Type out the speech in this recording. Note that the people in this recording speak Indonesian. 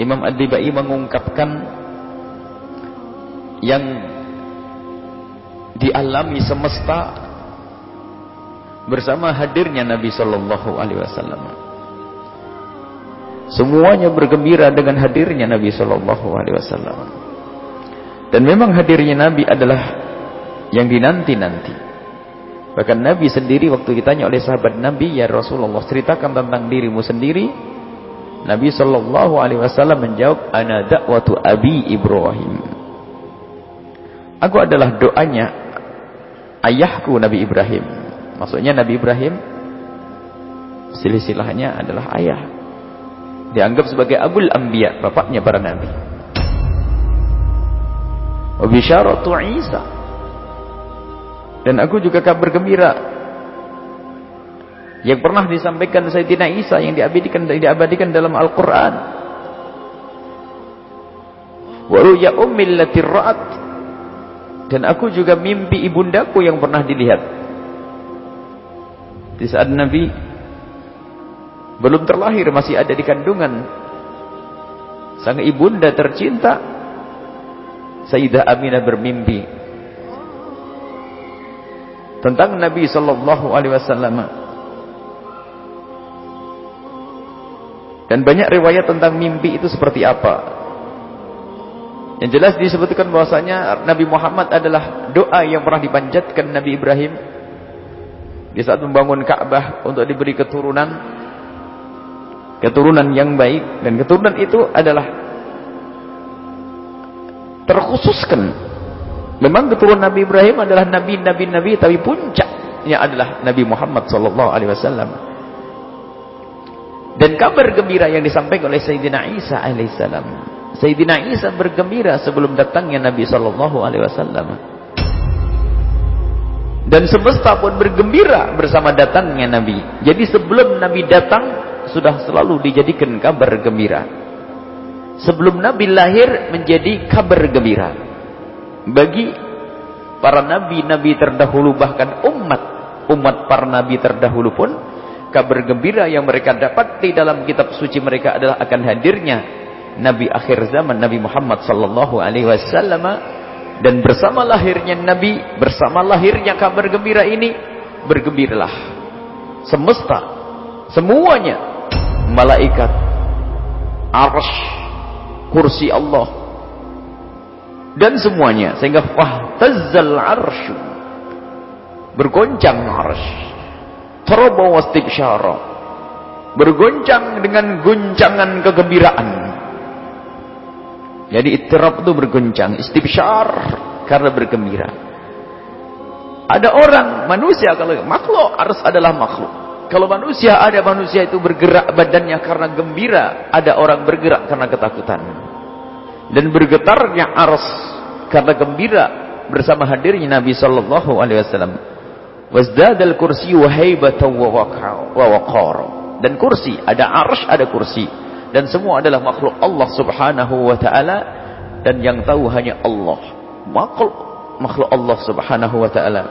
Imam Ad-Dibai mengungkapkan yang dialami semesta bersama hadirnya Nabi sallallahu alaihi wasallam. Semuanya bergembira dengan hadirnya Nabi sallallahu alaihi wasallam. Dan memang hadirnya Nabi adalah yang dinanti-nanti. Bahkan Nabi sendiri waktu ditanya oleh sahabat Nabi, "Ya Rasulullah, ceritakan tentang dirimu sendiri." Nabi sallallahu alaihi wasallam menjawab, "Ana da'watu Abi Ibrahim." Aku adalah doanya ayahku Nabi Ibrahim. Maksudnya Nabi Ibrahim silsilahnya adalah ayah. Dianggap sebagai Abul Anbiya, bapaknya para nabi. Wa bisyaratu Isa. Dan aku juga kabar gembira yang pernah disampaikan Sayyidina Isa yang diabadikan diabadikan dalam Al-Qur'an. Wa ruya ummil lati ra'at dan aku juga mimpi ibundaku yang pernah dilihat. Di saat Nabi belum terlahir masih ada di kandungan sang ibunda tercinta Sayyidah Aminah bermimpi tentang Nabi sallallahu alaihi wasallam. Dan banyak riwayat tentang mimpi itu seperti apa. Yang jelas disebutkan bahwasanya Nabi Muhammad adalah doa yang pernah dipanjatkan Nabi Ibrahim. Di saat membangun Ka'bah untuk diberi keturunan. Keturunan yang baik. Dan keturunan itu adalah terkhususkan. Memang keturunan Nabi Ibrahim adalah nabi-nabi nabi tapi puncaknya adalah Nabi Muhammad sallallahu alaihi wasallam dan kabar gembira yang disampaikan oleh Sayyidina Isa alaihissalam Sayyidina Isa bergembira sebelum datangnya Nabi sallallahu alaihi wasallam. Dan semesta pun bergembira bersama datangnya Nabi. Jadi sebelum Nabi datang sudah selalu dijadikan kabar gembira. Sebelum Nabi lahir menjadi kabar gembira. Bagi para nabi-nabi terdahulu bahkan umat umat para nabi terdahulu pun kabar gembira yang mereka dapat di dalam kitab suci mereka adalah akan hadirnya Nabi akhir zaman Nabi Muhammad sallallahu alaihi wasallam. Dan bersama lahirnya Nabi, bersama lahirnya kabar gembira ini, bergembiralah semesta, semuanya, malaikat, arsy, kursi Allah dan semuanya. Sehingga fahtazzal arsy bergoncang arsy taraba wastibsyara bergoncang dengan guncangan kegembiraan jadi ittirab itu berguncang, istibsyar karena bergembira. Ada orang manusia kalau makhluk harus adalah makhluk. Kalau manusia ada manusia itu bergerak badannya karena gembira, ada orang bergerak karena ketakutan. Dan bergetarnya ars karena gembira bersama hadirnya Nabi sallallahu alaihi wasallam. Wazdadal kursi wa haibatan wa. Dan kursi, ada ars, ada kursi dan semua adalah makhluk Allah Subhanahu wa taala dan yang tahu hanya Allah. Makhluk makhluk Allah Subhanahu wa taala.